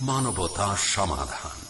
মানবতা সমাধান।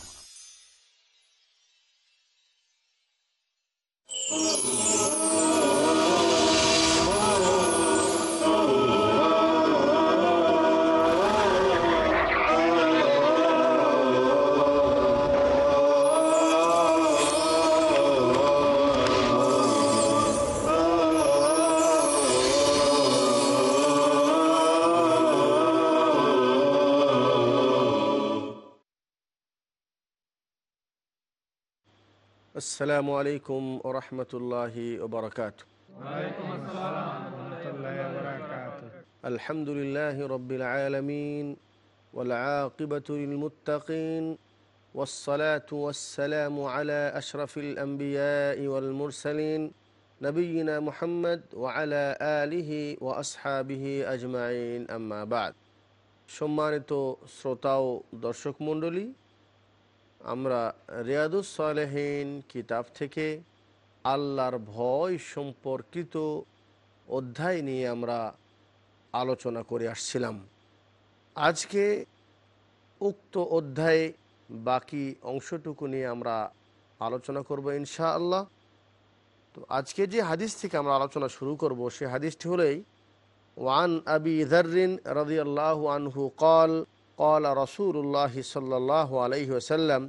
السلام عليكم ورحمة الله وبركاته وعليكم السلام ورحمة الله وبركاته الحمد لله رب العالمين والعاقبة للمتقين والصلاة والسلام على أشرف الأنبياء والمرسلين نبينا محمد وعلى آله وأصحابه أجمعين أما بعد সম্মানিত শ্রোতা ও দর্শক মণ্ডলী আমরা রিয়াদুস সালেহীন কিতাব থেকে আল্লাহর ভয় সম্পর্কিত অধ্যায় নিয়ে আমরা আলোচনা করে আসছিলাম। আজকে উক্ত অধ্যায়ে বাকি অংশটুকু নিয়ে আমরা আলোচনা করব ইনশা আল্লাহ তো আজকে যে হাদিস থেকে আমরা আলোচনা শুরু করব, সে হাদিসটি হলেই ওয়ান আবি ইদারিন রাজি আল্লাহ আনহু কল কল রসুল্লাহ সাল্লাহ আলহি ওসাল্লাম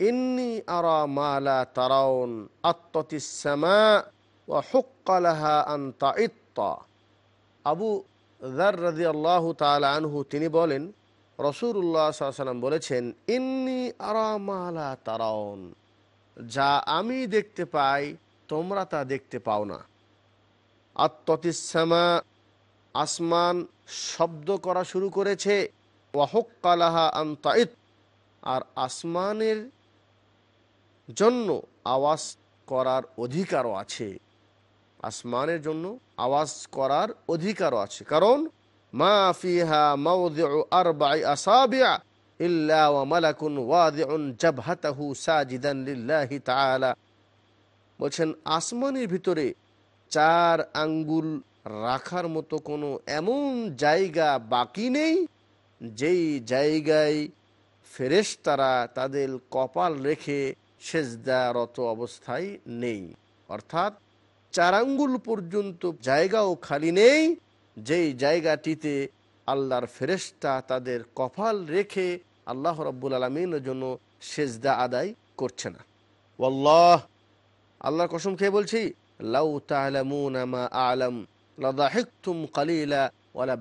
ইন্নি আরা মালা তারাউন আত্মতিসামা ও হুক্কালাহা আন্তা ইত্তা আবু জার রাজি আল্লাহ তাল আনহু তিনি বলেন রসুরুল্লাহ সাল্লাম বলেছেন, ইন্নি আরা মালা তারাউন, যা আমি দেখতে পাই, তোমরা তা দেখতে পাও না। আত্মতিসামা আসমান শব্দ করা শুরু করেছে ওয়াহকালাহা আন্তাইত আর আসমানের জন্য আওয়াজ করার অধিকারও আছে। আসমানের জন্য আওয়াজ করার অধিকারও আছে। কারণ, মা ফিহা ওয়া সাজিদান বলছেন, আসমানের ভিতরে চার আঙ্গুল রাখার মতো কোনো এমন জায়গা বাকি নেই, যেই জায়গায় ফেরেশতারা তাদের কপাল রেখে সেজদারত অবস্থায় নেই। অর্থাৎ চারাঙ্গুল পর্যন্ত জায়গাও খালি নেই, যেই জায়গাটিতে আল্লাহর ফেরেস্তা তাদের কপাল রেখে আল্লাহ রব্বুল আলমিনের জন্য সেজদা আদায় করছে না। ওল্লাহ আল্লাহর কসম খেয়ে বলছি, লাউ আলম ওয়ালা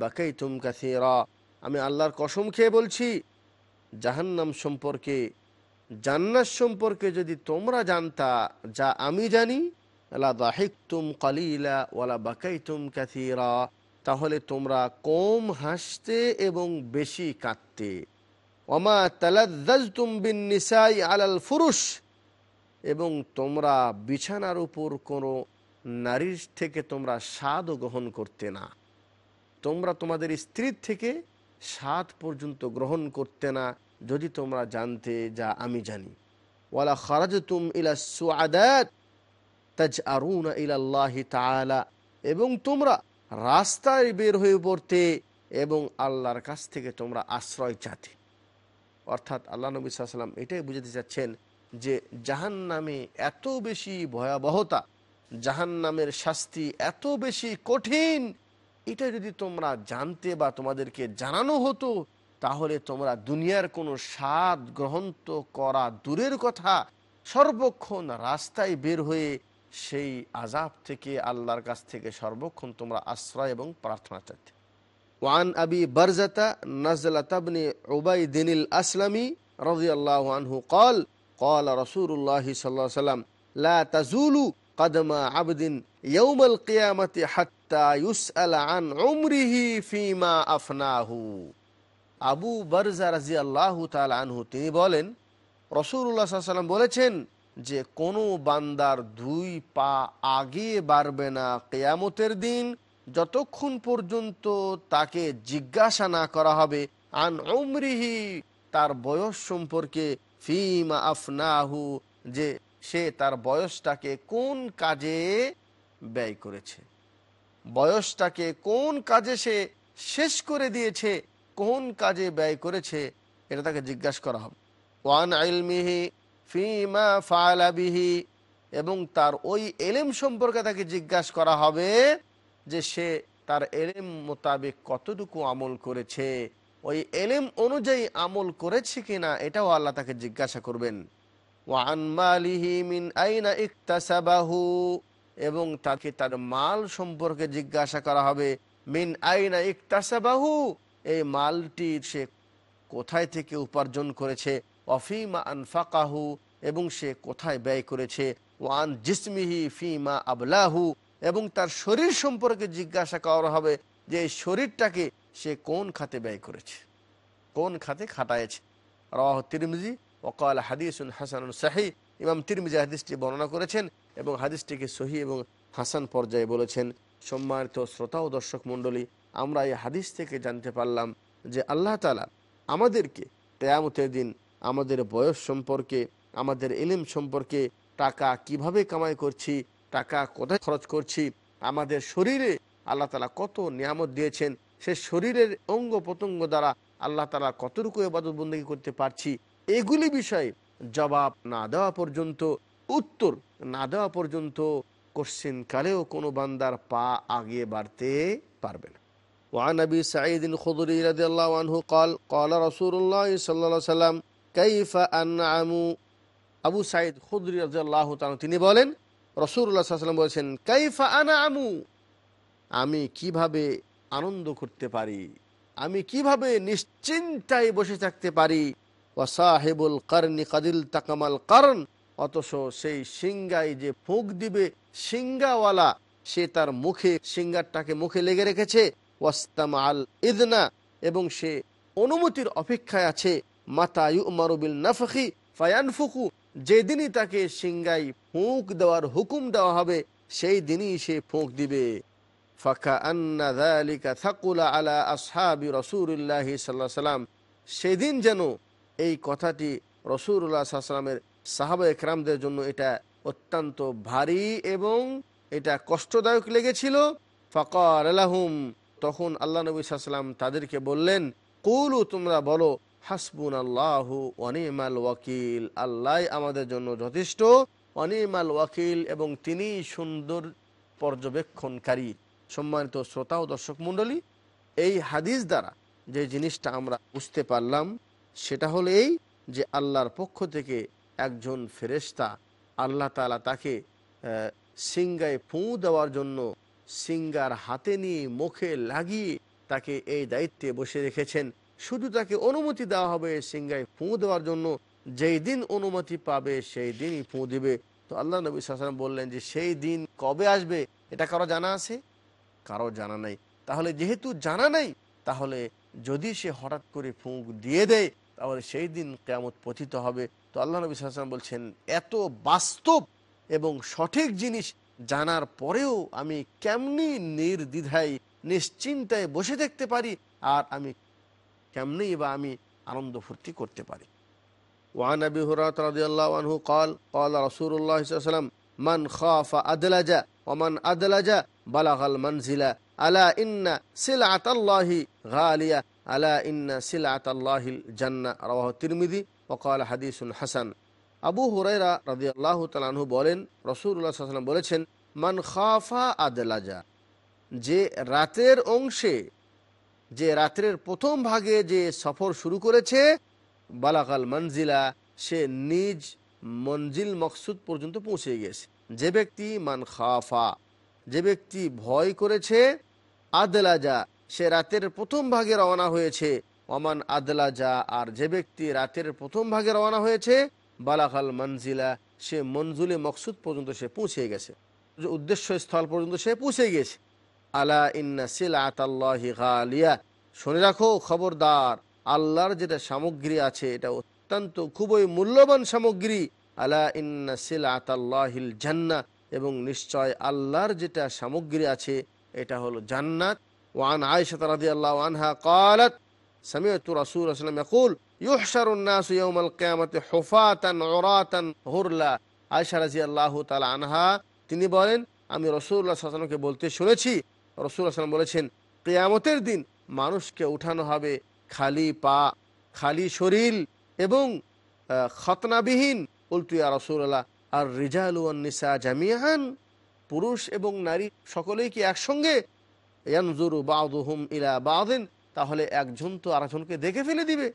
আমি আল্লাহর কসম খেয়ে বলছি, জাহান্নাম সম্পর্কে জান্নাত সম্পর্কে যদি তোমরা জানতা, যা আমি জানি লাদাহিকতুম কালিলা ওয়ালা বাকাইতুম কাসিরা, তাহলে তোমরা কম হাসতে এবং বেশি কাঁদতে। বিন নিসাই ফুরুষ এবং তোমরা বিছানার উপর কোনো নারীর থেকে তোমরা স্বাদও গ্রহণ করতে না। তোমরা তোমাদের স্ত্রীর থেকে স্বাদ পর্যন্ত গ্রহণ করতে না। যদি তোমরা জানতে যা আমি জানি। ওয়ালা খারাজ তুম ইলা সুআদাত তাজ আরুনা এবং তোমরা রাস্তায় বের হয়ে পড়তে এবং আল্লাহর কাছ থেকে তোমরা আশ্রয় চাতে। অর্থাৎ আল্লাহ নবী সাল্লাম এটাই বুঝাতে চাচ্ছেন যে জাহান নামে এত বেশি ভয়াবহতা জাহান নামের শাস্তি এত বেশি কঠিন, এটা যদি তোমরা জানতে বা তোমাদেরকে জানানো হতো তাহলে তোমরা দুনিয়ার কোনো স্বাদ গ্রহণ তো করা দূরের কথা সর্বক্ষণ রাস্তায় বের হয়ে সেই আজাব থেকে আল্লাহর কাছ থেকে সর্বক্ষণ তোমরা আশ্রয় এবং প্রার্থনা চাইতে ওয়ান আবি বরজাতা নজলাতবনি উবাইদিনিল আসলামী رضي الله عنه قال قال رسول الله صلى الله عليه وسلم لا تزول قدم عبد يوم القيامة حتى يسأل عن عمره فيما أفناه আবু বারজা রাজি আল্লাহ আনহু, তিনি বলেন রসুল্লাহ সাল্লাম বলেছেন যে, কোনো বান্দার দুই পা আগে বাড়বে না কেয়ামতের দিন, যতক্ষণ পর্যন্ত তাকে জিজ্ঞাসা না করা হবে, আন অমরিহি তার বয়স সম্পর্কে, ফিমা আফনাহু, যে সে তার বয়সটাকে কোন কাজে ব্যয় করেছে। বয়সটাকে কোন কাজে সে শেষ করে দিয়েছে কোন কাজে ব্যয় করেছে এটা তাকে জিজ্ঞাসা করা হবে। ওয়ান আইলমিহি ফিমা ফালাবিহি এবং তার ওই এলেম সম্পর্কে তাকে জিজ্ঞাসা করা হবে যে সে তার এলেম মোতাবেক কতটুকু আমল করেছে, ওই এলেম অনুযায়ী আমল করেছে কিনা এটাও আল্লাহ তাকে জিজ্ঞাসা করবেন। এবং তাকে তার মাল সম্পর্কে জিজ্ঞাসা করা হবে, মিন আইনা ইকতাসাবাহু এই মালটি সে কোথায় থেকে উপার্জন করেছে? অফিমা আনফাকাহু এবং সে কোথায় ব্যয় করেছে? ওয়ান জিসমিহি ফিমা আবলাহু এবং তার শরীর সম্পর্কে জিজ্ঞাসা করা হবে যে এই শরীরটাকে সে কোন খাতে ব্যয় করেছে? কোন খাতে খাটায়েছে? রাহ তিরমিজি, ওকাল হাদিসুন হাসান সাহি ইমাম তিরমিজি হাদিসটি বর্ণনা করেছেন এবং হাদিসটিকে সহি এবং হাসান পর্যায়ে বলেছেন। সম্মানিত শ্রোতা ও দর্শক মণ্ডলী আমরা এই হাদিস থেকে জানতে পারলাম যে আল্লাহ তালা আমাদেরকে কেয়ামতের দিন আমাদের বয়স সম্পর্কে, আমাদের এলিম সম্পর্কে টাকা কীভাবে কামাই করছি, টাকা কোথায় খরচ করছি, আমাদের শরীরে আল্লাহ তালা কত নিয়ামত দিয়েছেন, সে শরীরের অঙ্গ প্রত্যঙ্গ দ্বারা আল্লাহ তালা কতটুকু এবাদত বন্দী করতে পারছি, এগুলি বিষয়ে জবাব না দেওয়া পর্যন্ত, উত্তর না দেওয়া পর্যন্ত কোশ্চিন কালেও কোনো বান্দার পা আগে বাড়তে পারবে না। وعن ابي سعيد الخضري رضي الله عنه قال قال رسول الله صلى الله عليه وسلم كيف انعم আবু সাইদ খুদরি রাদিয়াল্লাহু তাআলা তিনি বলেন রাসূলুল্লাহ সাল্লাল্লাহু আলাইহি ওয়াসাল্লাম বলেছেন কাইফা আনআমু আমি কিভাবে আনন্দ করতে পারি আমি কিভাবে নিশ্চিন্তায় বসে থাকতে পারি ওয়াসাহেবুল কারনি কাদিল তাকামাল কারণ অথচ সেই সিংগাই যে ফুঁক দিবে সিংগাওয়ালা সে তার মুখে সিঙ্গারটাকে মুখে লেগে রেখেছে ওয়াস্তাম আল ইদনা, এবং সে অনুমতির অপেক্ষায় আছে। মাতা ইউমারুবিল নাফখি ফায়ানফুকু, যেদিনই তাকে সিংগাই ফুঁক দেওয়ার হুকুম দেওয়া হবে, সেই দিনই সে ফুঁক দিবে। ফাঁকা আন্না দালিকা থাকুলা আলা আসহাবি রসুল্লাহ সাল্লাহ সাল্লাম। সেদিন যেন এই কথাটি রসুল্লাহ সাল্লামের সাহাবা একরামদের জন্য এটা অত্যন্ত ভারী এবং এটা কষ্টদায়ক লেগেছিল। ফকর আলাহুম তখন আল্লাহ নবী সাল্লাম তাদেরকে বললেন, কুলু, তোমরা বলো হাসবুন আল্লাহু অনিমাল ওয়াকিল। আল্লাহ আমাদের জন্য যথেষ্ট। অনিমাল ওয়াকিল এবং তিনি সুন্দর পর্যবেক্ষণকারী, সম্মানিত শ্রোতা ও দর্শক মণ্ডলী। এই হাদিস দ্বারা যে জিনিসটা আমরা বুঝতে পারলাম, সেটা হলো এই যে আল্লাহর পক্ষ থেকে একজন ফেরেস্তা আল্লাহ তালা তাকে সিঙ্গায় ফুঁ দেওয়ার জন্য সিঙ্গার হাতে নিয়ে মুখে লাগিয়ে তাকে এই দায়িত্বে বসে রেখেছেন। শুধু তাকে অনুমতি দেওয়া হবে সিঙ্গায় ফুঁ দেওয়ার জন্য। যেই দিন অনুমতি পাবে, সেই দিনই ফুঁ দিবে। তো আল্লাহ নবী সাল্লাম বললেন যে, সেই দিন কবে আসবে? এটা কারও জানা আছে? কারও জানা নাই। তাহলে যেহেতু জানা নাই, তাহলে যদি সে হঠাৎ করে ফুঁক দিয়ে দেয়, তাহলে সেই দিন কেমত পতিত হবে। তো আল্লাহ নবী সাল্লাম বলছেন, এত বাস্তব এবং সঠিক জিনিস জানার পরেও আমি কেমনি নির্দ্বিধায় নিশ্চিন্তায় বসে দেখতে পারি আর আমি কেমনি বা আমি আনন্দ ফুর্তি করতে পারি وعن ابي هريره رضي الله عنه قال قال رسول الله صلى الله عليه وسلم من خاف ادلج ومن ادلج بلغ المنزل الا ان سلعه الله غاليه الا ان سلعه الله الجنه رواه الترمذي وقال حديث حسن আবু হুরাইরা রাজি আল্লাহ তালাহু বলেন রসুল্লাহ সাল্লাম বলেছেন, মান খাফা আদলাজা যে রাতের অংশে, যে রাত্রের প্রথম ভাগে যে সফর শুরু করেছে বালাকাল মঞ্জিলা সে নিজ মঞ্জিল মকসুদ পর্যন্ত পৌঁছে গেছে। যে ব্যক্তি মান খাফা, যে ব্যক্তি ভয় করেছে, আদলাজা, সে রাতের প্রথম ভাগে রওনা হয়েছে। অমান আদলাজা, আর যে ব্যক্তি রাতের প্রথম ভাগে রওনা হয়েছে বালাখাল মানজিলা, সে মঞ্জুলে মকসুদ পর্যন্ত সে পৌঁছে গেছে। যে উদ্দেশ্য স্থল পর্যন্ত সে পৌঁছে গেছে। আলা ইন্না সিলাহি গালিয়া। শুনে রাখো, খবরদার, আল্লাহর যেটা সামগ্রী আছে, এটা অত্যন্ত খুবই মূল্যবান সামগ্রী। আলা ইন্না সিলাহিল জান্না এবং নিশ্চয় আল্লাহর যেটা সামগ্রী আছে, এটা হলো জান্নাত। ওয়ান আয়সাত রাদি আল্লাহ আনহা কালাত, সামিয়ত রাসুল আসলাম ইয়াকুল ইউহসারুন্নাস ইয়মাল কেয়ামতে হোফাতান ওরাতান হুরলা। আয়সারাজি আল্লাহ তালা আনহা, তিনি বলেন, আমি রসুল্লাহ সাল্লামকে বলতে শুনেছি। রসুল্লাহ সাল্লাম বলেছেন, কেয়ামতের দিন মানুষকে উঠানো হবে খালি পা, খালি শরীর এবং খতনাবিহীন। উল্টুয়া রসুল্লাহ আর রিজালুয়ান্নিসা জামিয়ান পুরুষ এবং নারী সকলেই কি একসঙ্গে? ইয়ানজুরু বাউদুহুম ইলা বাউদিন তাহলে একজন তো আরেকজনকে দেখে ফেলে দিবে।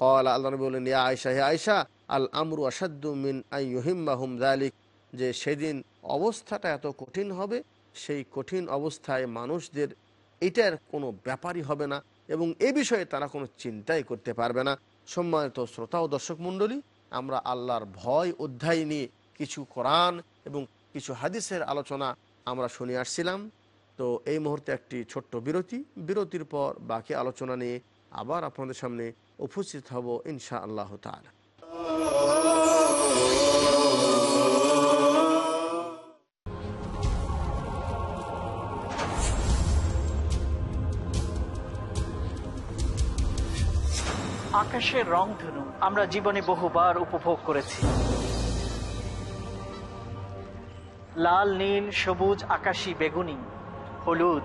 কল আল্লাহ নবী বললেন, ইয়া আয়সা হে আয়সা আল আমরু আসাদ্দু মিন আইহিম্বাহুম জালিক যে সেদিন অবস্থাটা এত কঠিন হবে, সেই কঠিন অবস্থায় মানুষদের এটার কোনো ব্যাপারই হবে না এবং এ বিষয়ে তারা কোনো চিন্তাই করতে পারবে না। সম্মানিত শ্রোতা ও দর্শক মণ্ডলী, আমরা আল্লাহর ভয় অধ্যায় নিয়ে কিছু কোরআন এবং কিছু হাদিসের আলোচনা আমরা শুনে আসছিলাম। তো এই মুহূর্তে একটি ছোট্ট বিরতি, বিরতির পর বাকি আলোচনা নিয়ে আবার আপনাদের সামনে উপস্থিত হব ইনশা আল্লাহ তালা আকাশের রংধনু আমরা জীবনে বহুবার উপভোগ করেছি। লাল, নীল, সবুজ, আকাশি, বেগুনি, হলুদ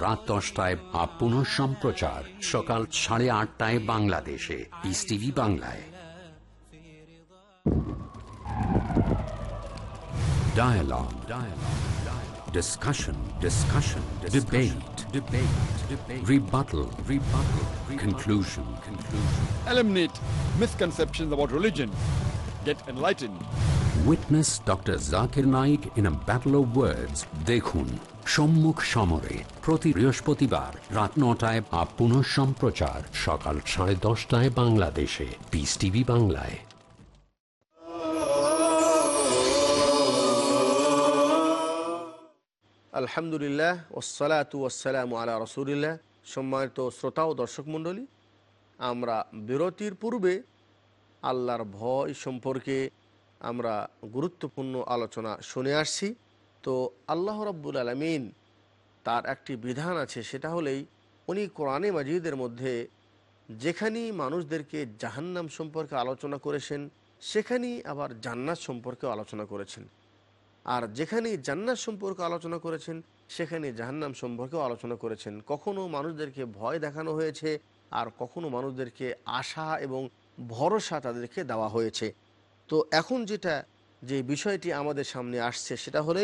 রাত দশটায় বা পুনঃ সম্প্রচার সকাল সাড়ে আটটায় বাংলাদেশে পিস টিভি বাংলায় Dialogue. Dialogue. Dialogue. Discussion. Discussion. Debate. Debate. Debate. Rebuttal. Rebuttal. Conclusion. Conclusion. eliminate misconceptions about religion, get enlightened. Witness Dr. Zakir Naik in a battle of words. দেখুন সম্মুখ সমরে প্রতি বৃহস্পতিবার রাত নটায় বা পুনঃ সম্প্রচার সকাল সাড়ে দশটায় বাংলাদেশে। পিস টিভি বাংলায়। আলহামদুলিল্লাহ ওসালাতু ওসালাম আলা রসুলিল্লাহ। সম্মানিত শ্রোতা ও দর্শক মণ্ডলী, আমরা বিরতির পূর্বে আল্লাহর ভয় সম্পর্কে আমরা গুরুত্বপূর্ণ আলোচনা শুনে আসছি। তো আল্লাহ রব্বুল আলমিন তার একটি বিধান আছে, সেটা হলেই উনি কোরআনে মাজিদের মধ্যে যেখানেই মানুষদেরকে জাহান্নাম সম্পর্কে আলোচনা করেছেন, সেখানেই আবার জান্নাত সম্পর্কে আলোচনা করেছেন। আর যেখানেই জান্নাত সম্পর্কে আলোচনা করেছেন সেখানে জাহান্নাম সম্পর্কেও আলোচনা করেছেন। কখনো মানুষদেরকে ভয় দেখানো হয়েছে, আর কখনো মানুষদেরকে আশা এবং ভরসা তাদেরকে দেওয়া হয়েছে। তো এখন যেটা, যে বিষয়টি আমাদের সামনে আসছে, সেটা হলে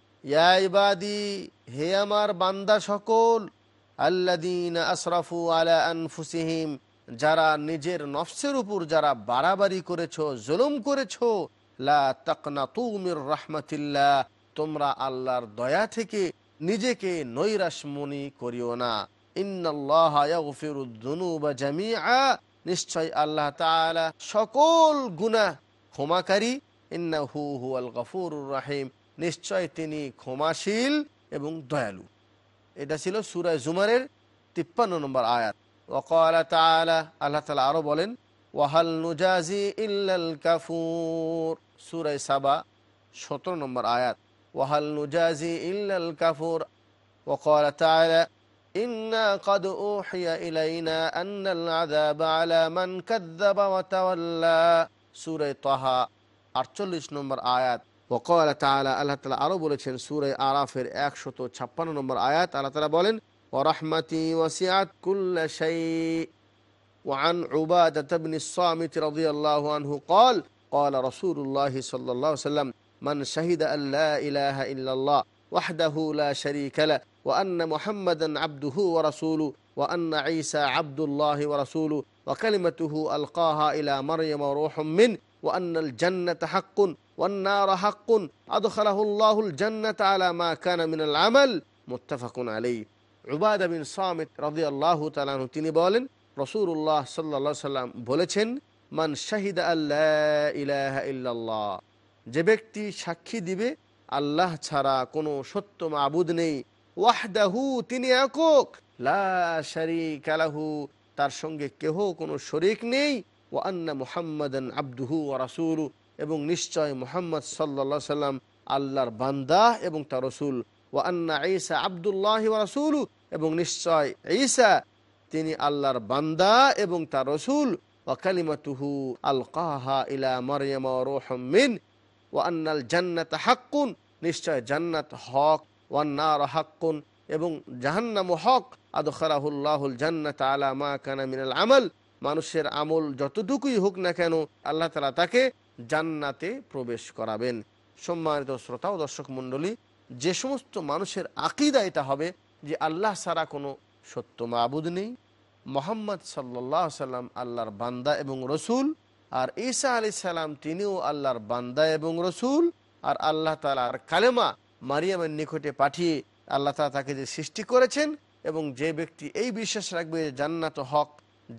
ইয়া ইবাদি, হে আমার বান্দা সকল আল্লাদিন আশরাফু আলা আনফুসিহিম, যারা নিজের নফসের উপর যারা বাড়াবাড়ি করেছ, জুলুম করেছ, লা তাকনা তুমির রহমতিল্লাহ, তোমরা আল্লাহর দয়া থেকে নিজেকে নৈরাসমনি করিও না। নিশ্চয় আল্লাহ সকল গুনাহ ক্ষমাকারী। ইন্নাহু হুয়াল গফুরুর রহিম। নিশ্চয় তিনি ক্ষমাশীল এবং দয়ালু। এটা ছিল সুরায় জুমারের তিপ্পান্ন নম্বর আয়াত। ওকালা তালা আল্লাহ তালা আরও বলেন, ওয়াহাল নুজাজি ইল্লাল কাফুর। সুরায় সাবা, সতেরো নম্বর আয়াত। ওয়াহাল নুজাজি ইল্লাল কাফুর। ওকালা তালা ইন্না কদ ইলাইনা আন্নাল আযাব আলা মান কাযযাবা ওয়া তাওয়াল্লা। সূরা তাহা নম্বর আয়াত। ওকল তালা আল্লাহ তালা আরও বলেছেন সুরে আরাফের একশত ছাপ্পান্ন নম্বর আয়াত। আল্লাহ তালা বলেন ওরহমতি ওয়াসিয়াত কুল্লা শাই وعن عبادة بن الصامت رضي الله عنه قال قال رسول الله صلى الله عليه وسلم من شهد أن لا إله إلا الله وحده لا شريك له وأن محمدا عبده ورسوله وأن عيسى عبد الله ورسوله وكلمته ألقاها إلى مريم وروح منه وأن الجنة حق والنار حق أدخله الله الجنة على ما كان من العمل متفق عليه عبادة بن صامت رضي الله تعالى عنه তিনি বলেন রসুল্লাহ সাল্লা সাল্লাম বলেছেন মান শাহিদ আল্লাহ ইলাহা ইল্লাল্লাহ যে ব্যক্তি সাক্ষী দিবে আল্লাহ ছাড়া কোনো সত্য মাবুদ নেই ওয়াহদাহু তিনি একক লা শারিক আলাহু তার সঙ্গে কেহ কোনো শরিক নেই ও আন্না মুহাম্মাদান আব্দুহু ও রাসুলু এবং নিশ্চয় মুহাম্মদ সাল্লা সাল্লাম আল্লাহর বান্দা এবং তার রসুল। ও আন্না ঈসা আবদুল্লাহ ও রাসুলু এবং নিশ্চয় ঈসা, তিনি আল্লাহর বান্দা এবং তার রসুল। ওয়াকালিমাতুহু আল কাহা ইলা মারিয়াম রোহমিন ও আন্নাল জান্নাত হাক্কুন, নিশ্চয় জান্নাত হক। ওয়ান্নার হাক্কুন, এবং জাহান্নাম হক। আদখারাহুল্লাহুল জান্নাত আলা মা কানা মিনাল আমল। মানুষের আমল যতটুকুই হোক না কেন, আল্লাহ তালা তাকে জান্নাতে প্রবেশ করাবেন। সম্মানিত শ্রোতা ও দর্শক মণ্ডলী, যে সমস্ত মানুষের আকিদা এটা হবে যে আল্লাহ ছাড়া কোনো সত্য মাবুদ নেই। মোহাম্মদ সাল্লাহ সাল্লাম আল্লাহর বান্দা এবং রসুল, আর ঈসা আলি সাল্লাম তিনিও আল্লাহর বান্দা এবং রসুল, আর আল্লাহ তালার কালেমা মারিয়ামের নিকটে পাঠিয়ে আল্লাহ তালা তাকে যে সৃষ্টি করেছেন এবং যে ব্যক্তি এই বিশ্বাস রাখবে জান্নাত হক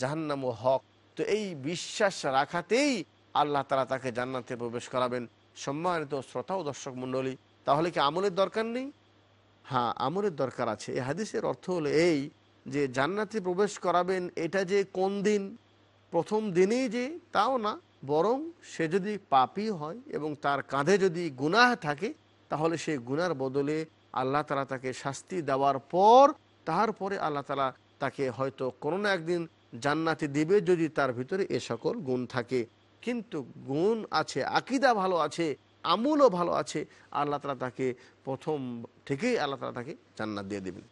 জাহান্নাম হক, তো এই বিশ্বাস রাখাতেই আল্লাহ তালা তাকে জান্নাতে প্রবেশ করাবেন। সম্মানিত শ্রোতা ও দর্শক মণ্ডলী, তাহলে কি আমলের দরকার নেই? হ্যাঁ আমলের দরকার আছে। এই হাদিসের অর্থ হলো এই যে জান্নাতে প্রবেশ করাবেন, এটা যে কোন দিন? প্রথম দিনেই যে, তাও না। বরং সে যদি পাপি হয় এবং তার কাঁধে যদি গুনাহ থাকে, তাহলে সেই গুনার বদলে আল্লাহ তালা তাকে শাস্তি দেওয়ার পর, তারপরে আল্লাহ তালা তাকে হয়তো কোনো না একদিন জান্নাতে দিবে যদি তার ভিতরে এ সকল গুণ থাকে। কিন্তু গুণ আছে, আকিদা ভালো আছে, আমুলও ভালো আছে, আল্লাহ তালা তাকে প্রথম থেকেই আল্লাহ তালা তাকে জান্নাত দিয়ে দেবেন।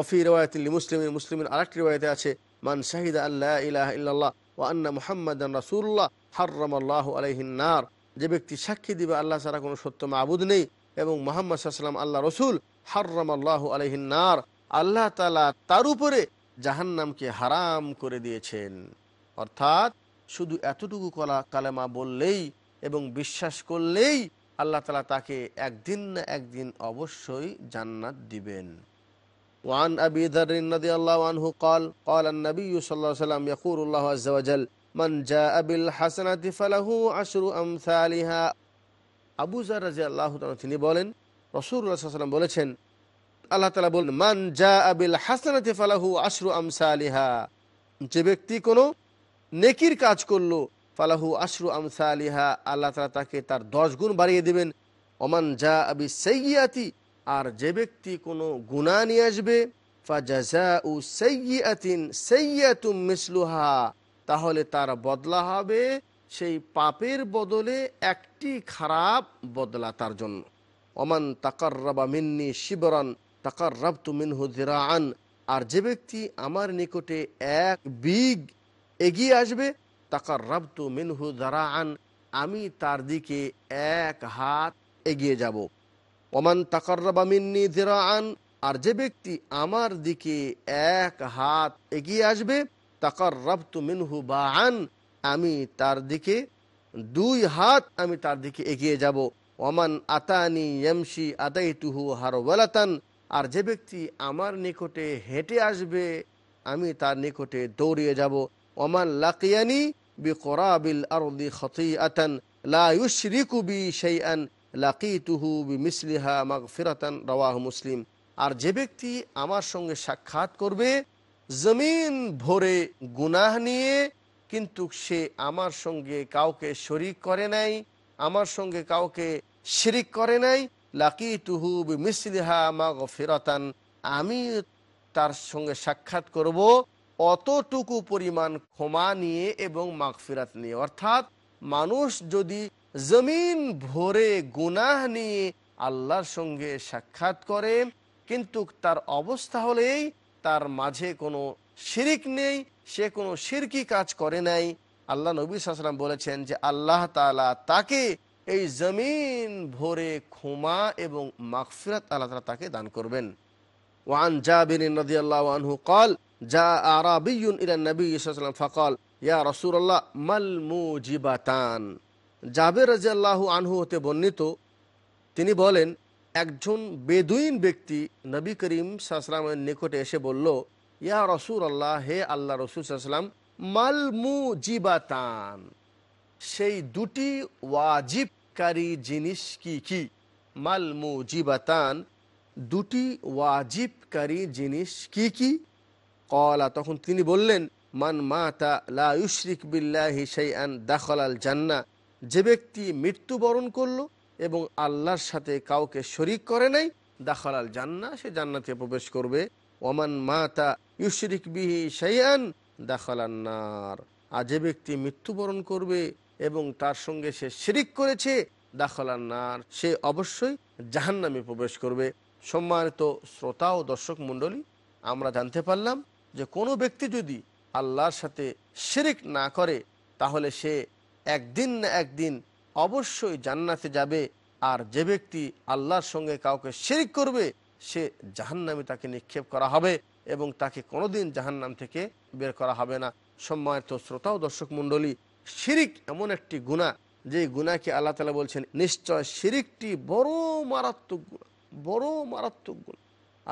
অফি রেওয়ায়তিল মুসলিমের মুসলিমের আরেকটি রেওয়ায়তে আছে, মান শাহিদা আল্লাহ ইলাহ ইল্লাল্লাহ ও আন্না মুহাম্মদ রাসুল্লাহ হার্রাম আল্লাহ আলহিনার যে ব্যক্তি সাক্ষী দিবে, আল্লাহ ছাড়া কোনো সত্য মাবুদ নেই এবং মোহাম্মদ সাল্লাম আল্লাহ রসুল হার্রাম আল্লাহ আলহিনার আল্লাহ তালা তার উপরে জাহান্নামকে হারাম করে দিয়েছেন। অর্থাৎ শুধু এতটুকু কলা কালেমা বললেই এবং বিশ্বাস করলেই আল্লাহ তালা তাকে একদিন না একদিন অবশ্যই জান্নাত দিবেন وعن أبي ذر رضي الله عنه قال قال النبي صلى الله عليه وسلم يقول الله عز وجل من جاء بالحسنة فله عشر أمثالها আবু জার রাজি আল্লাহ তিনি বলেন রসুল্লাহ সাল্লাম বলেছেন আল্লাহ তালা বলেন মান জা আবিল হাসানাতে ফালাহু আশরু আমসালিহা যে ব্যক্তি কোনো নেকির কাজ করল। ফালাহু আশরু আমসা আলিহা আল্লাহ তালা তাকে তার দশ গুণ বাড়িয়ে দিবেন। অমান যা আবি সৈয়াতি আর যে ব্যক্তি কোনো গুণা নিয়ে আসবে তাহলে তার বদলা হবে সেই পাপের বদলে একটি খারাপ বদলা তার জন্য। অমান তাকার রাবা মিন্নি শিবরান তাকার রাবতু মিনহু আর যে ব্যক্তি আমার নিকটে এক বিগ এগিয়ে আসবে। তাকার রাবতু মিনহু দারাআন, আমি তার দিকে এক হাত এগিয়ে যাব। ওমান তাকার্রাবা মিন্নি দিরাআন, আর যে ব্যক্তি আমার দিকে এক হাত এগিয়ে আসবে তাকার রাবতু মিনহু বাআন, আমি তার দিকে দুই হাত আমি তার দিকে এগিয়ে যাব। ওমান আতানি এমসি ইয়ামশি আদাইতুহু হারওয়ালাতান, আর যে ব্যক্তি আমার নিকটে হেঁটে আসবে, আমি তার নিকটে দৌড়িয়ে যাব। ওমান লাকিয়ানি বি করাবিল আরদি খতিআতান, লা ইউশরিকু বি শাইআন লাকিতুহু বি মিসলিহা মাগফিরাতান, রাওয়াহু মুসলিম। আর যে ব্যক্তি আমার সঙ্গে সাক্ষাৎ করবে, জমিন ভরে গুনাহ নিয়ে, কিন্তু সে আমার সঙ্গে কাউকে শরিক করে নাই, আমার সঙ্গে কাউকে শিরিক করে নাই লাকি তুহু বি মিসলিহা মা ফেরতান আমি তার সঙ্গে সাক্ষাৎ করব অতটুকু পরিমাণ ক্ষমা নিয়ে এবং মাগফিরাত নিয়ে। অর্থাৎ মানুষ যদি জমিন ভরে গুনাহ নিয়ে আল্লাহর সঙ্গে সাক্ষাৎ করে, কিন্তু তার অবস্থা হলেই তার মাঝে কোনো শিরিক নেই, সে কোনো সিরকি কাজ করে নাই। আল্লাহ নবী সালাম বলেছেন যে আল্লাহ তালা তাকে এই জমিন ভরে ক্ষমা এবং মাগফিরাত আল্লাহ তালা তাকে দান করবেন। ওয়ান জাবিন নদী আল্লাহ কল যা নবী ইসলাম ফকল মাল মুজিবাতান আল্লাহু আনহু হতে বর্ণিত, তিনি বলেন, একজন বেদুইন ব্যক্তি নবী করিম সাহসালামের নিকটে এসে বলল, ইয়া রসুর আল্লাহ, হে আল্লাহ রসুল সাহসালাম মাল সেই দুটি ওয়াজিবকারী জিনিস কি কি? মাল মুজিবাতান, দুটি ওয়াজিবকারী জিনিস কি কি? কলা, তখন তিনি বললেন, মান মাতা লা ইউশরিক বিল্লাহি শাইআন দাখলাল জান্না যে ব্যক্তি মৃত্যুবরণ করল এবং আল্লাহর সাথে কাউকে শরিক করে নাই, দাখলাল জান্না সে জান্নাতে প্রবেশ করবে। ওমান মাতা ইউশরিক বিহি শাইআন দাখলান্নার আর যে ব্যক্তি মৃত্যুবরণ করবে এবং তার সঙ্গে সে শিরিক করেছে দাখলান্নার সে অবশ্যই জাহান্নামে প্রবেশ করবে। সম্মানিত শ্রোতা ও দর্শক মণ্ডলী, আমরা জানতে পারলাম যে কোনো ব্যক্তি যদি আল্লাহর সাথে শিরিক না করে, তাহলে সে একদিন না একদিন অবশ্যই জান্নাতে যাবে। আর যে ব্যক্তি আল্লাহর সঙ্গে কাউকে শিরিক করবে, সে জাহান্নামে তাকে নিক্ষেপ করা হবে এবং তাকে কোনোদিন জাহান্নাম থেকে বের করা হবে না। সম্মানিত শ্রোতা ও দর্শক মণ্ডলী, শিরিক এমন একটি গুণা যে গুণাকে আল্লাহ তালা বলছেন, নিশ্চয় শিরিকটি বড় মারাত্মক গুণা বড় মারাত্মক গুণ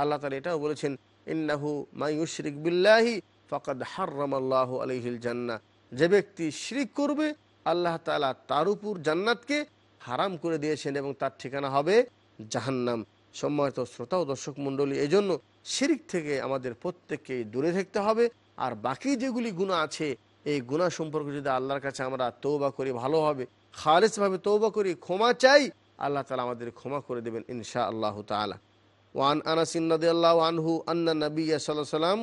আল্লাহ তালা এটাও বলেছেন ইন্নাহু মাইউশরিক বিল্লাহি ফকাদ হার্রামাল্লাহ আলহিল জান্না যে ব্যক্তি শিরিক করবে, আল্লাহ তালা তার উপর জান্নাতকে হারাম করে দিয়েছেন এবং তার ঠিকানা হবে জাহান্নাম। সম্মানিত শ্রোতা ও দর্শক মণ্ডলী এই জন্য শিরিক থেকে আমাদের প্রত্যেককেই দূরে থাকতে হবে। আর বাকি যেগুলি গুণা আছে, এই গুণা সম্পর্কে যদি আল্লাহর কাছে আমরা তৌবা করি, ভালো হবে। খালেজভাবে তৌবা করি, ক্ষমা চাই, আল্লাহ তালা আমাদের ক্ষমা করে দেবেন ইনশা আল্লাহ তালা ওয়ান আনাসিন রাদিয়াল্লাহু আনহু আন্না নবী সাল্লাল্লাহু আলাইহি সাল্লাম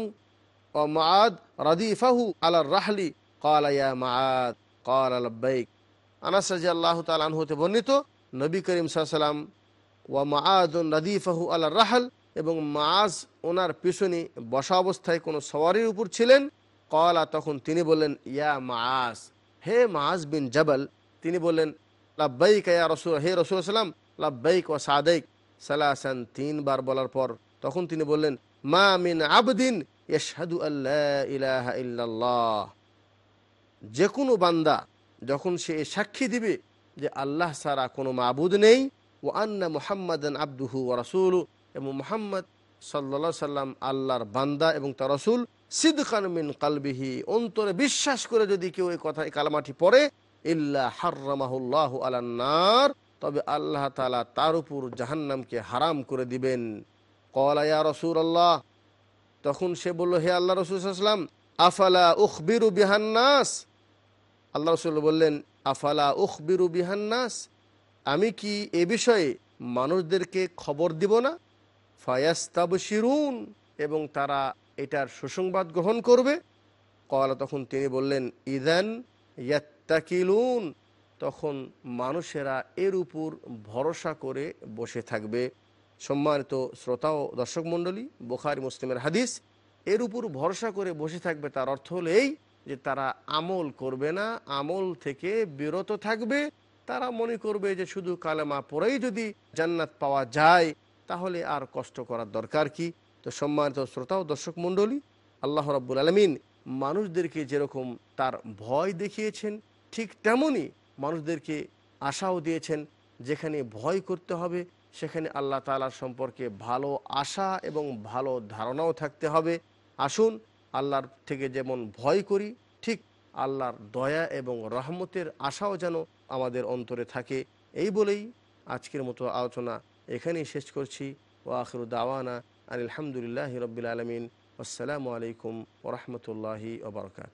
ও মাআদ রাদিফাহু আলা রাহলি ক্বালা ইয়া মাআদ ক্বালা লাব্বাইক আনাস রাদিয়াল্লাহু তাআলা আনহু হতে বর্ণিত, নবী করিম সাল্লাম ওয়া মাআদুন রাদিফাহু আলা রাহল এবং মাজ ওনার পিছনে বসা অবস্থায় কোনো সওয়ারির উপর ছিলেন। কলা তখন তিনি বললেন, ইয়া মাস হে মাজ বিন জবল। তিনি বললেন, লাব্বাইক ইয়া রসুল, হে রসুল সাল্লাম লাব্বাইক ও সাদাইক সালাসান তিনবার বলার পর তখন তিনি বললেন, মা মিন আবদিন যে কোনো বান্দা যখন সে সাক্ষী দিবে যে আল্লাহ সারা কোনো মাবুদ নেই ও আন্না মুহাম্মাদান আব্দুহু ও রাসুল এবং মুহাম্মদ সাল্লা সাল্লাম আল্লাহর বান্দা এবং তার রসুল সিদ্খান মিন কালবিহি, অন্তরে বিশ্বাস করে যদি কেউ এই কথা, এই কালামাটি পড়ে, ইল্লা হার্রামাহুল্লাহ আলান্নার তবে আল্লাহ তালা তার উপর জাহান্নামকে হারাম করে দিবেন। কলায়া রসুল আল্লাহ তখন সে বলল, হে আল্লাহ রসুলাম আফালা উখবিরু বিহান্নাস? আল্লাহ রসুল বললেন, আফালা উখবিরু বিহান্নাস? আমি কি এ বিষয়ে মানুষদেরকে খবর দিব না? ফায়াস্তাব শিরুন এবং তারা এটার সুসংবাদ গ্রহণ করবে। কলা তখন তিনি বললেন, ইদান ইয়াত্তাকিলুন। তখন মানুষেরা এর উপর ভরসা করে বসে থাকবে। সম্মানিত শ্রোতা ও দর্শক মণ্ডলী, বোখারি মুসলিমের হাদিস, এর উপর ভরসা করে বসে থাকবে তার অর্থ হলো এই যে তারা আমল করবে না, আমল থেকে বিরত থাকবে। তারা মনে করবে যে শুধু কালেমা পরেই যদি জান্নাত পাওয়া যায়, তাহলে আর কষ্ট করার দরকার কি? তো সম্মানিত শ্রোতা ও দর্শক মণ্ডলী, আল্লাহ রাব্বুল আলমিন মানুষদেরকে যেরকম তার ভয় দেখিয়েছেন, ঠিক তেমনই মানুষদেরকে আশাও দিয়েছেন, যেখানে ভয় করতে হবে, সেখানে আল্লাহ তালার সম্পর্কে ভালো আশা এবং ভালো ধারণাও থাকতে হবে। আসুন, আল্লাহর থেকে যেমন ভয় করি, ঠিক আল্লাহর দয়া এবং রহমতের আশাও যেন আমাদের অন্তরে থাকে। এই বলেই আজকের মতো আলোচনা এখানেই শেষ করছি। ও আখরু দাওয়ানা আলহামদুলিল্লাহ রবিল আলমিন। আসসালামু আলাইকুম ওরহমতুল্লাহি ওবরকাত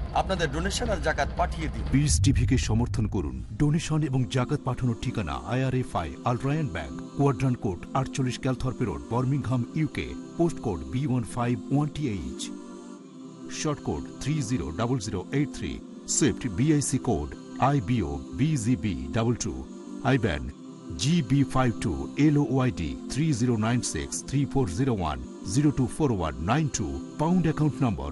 আপনাদের ডোনেশন আর জাকাত পাঠিয়ে দিন। পিস টিভিকে সমর্থন করুন। ডোনেশন এবং জাকাত পাঠানোর ঠিকানা IRFI Al Rayan bank quadrant code আটচল্লিশ Calthorpe road Birmingham UK post code B one five one T H short code three zero double zero eight three swift BIC code I B O BGB double two IBAN GB five two three zero nine six three four zero one zero two four nine two pound account number